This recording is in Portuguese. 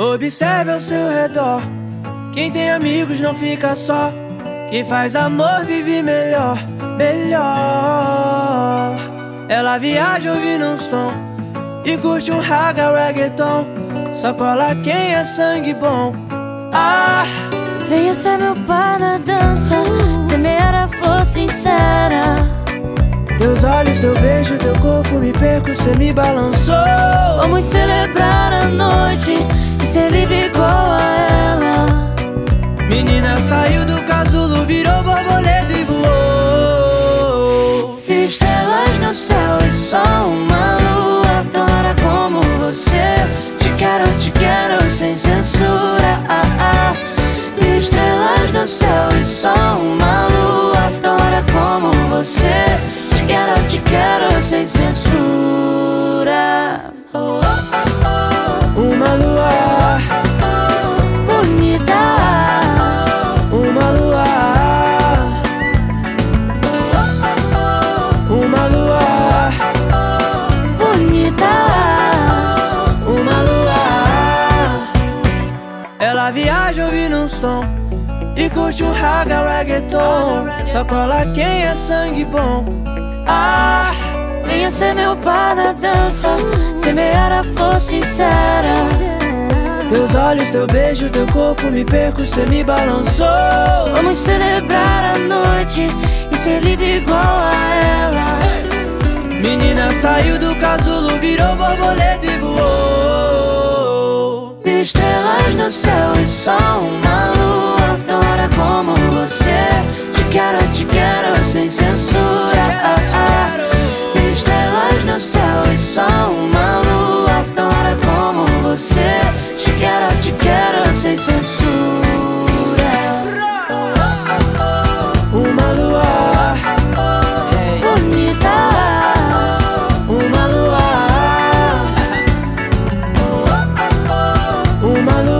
Observe ao seu redor. Quem tem amigos não fica só. Quem faz amor vive melhor, melhor. Ela viaja ouvindo um som e curte um raga reggaeton. Só cola quem é sangue bom. Ah, venha ser meu par na dança, Teus olhos, teu beijo, teu corpo me perco, cê me balançou. Vamos celebrar a noite e ser livre igual a ela. Menina saiu do casulo, virou borboleta e voou. Estrelas no céu e só uma lua adora como você. Te quero, te quero sem censura. Ah, ah. Estrelas no céu e só uma Te quero, sem censura. Uma lua bonita. Uma lua Uma lua bonita. Uma lua Ela viaja ouvindo um som e curte um raga reggaeton. Só cola quem é sangue bom. Ah, venha ser meu par na dança, semear a flor sincera. Teus olhos, teu beijo, teu corpo me perco, cê me balançou. Vamos celebrar a noite e ser livre igual a ela. Menina saiu do casulo, virou borboleta e voou. Estrelas no céu e só uma malo.